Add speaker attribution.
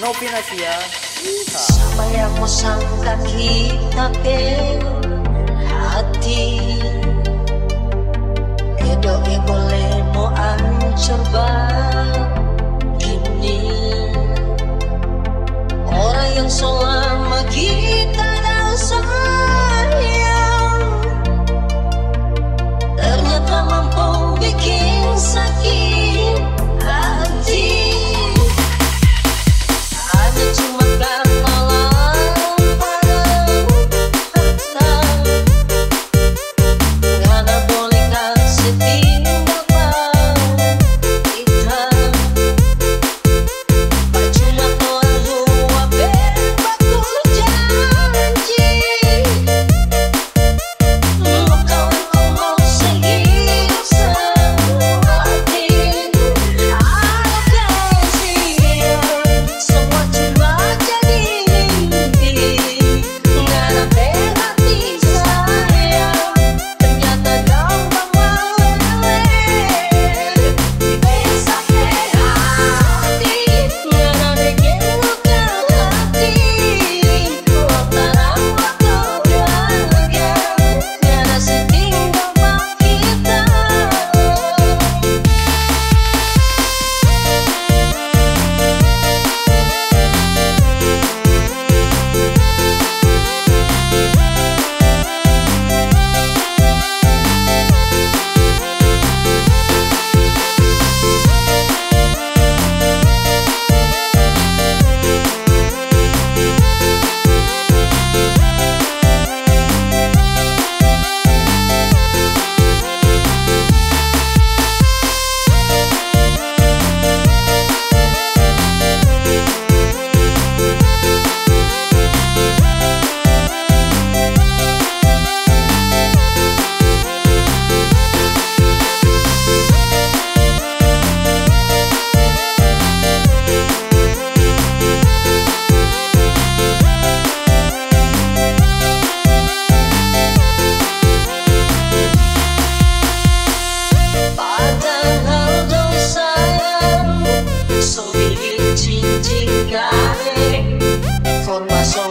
Speaker 1: No na siya.
Speaker 2: Hati そんなンカフ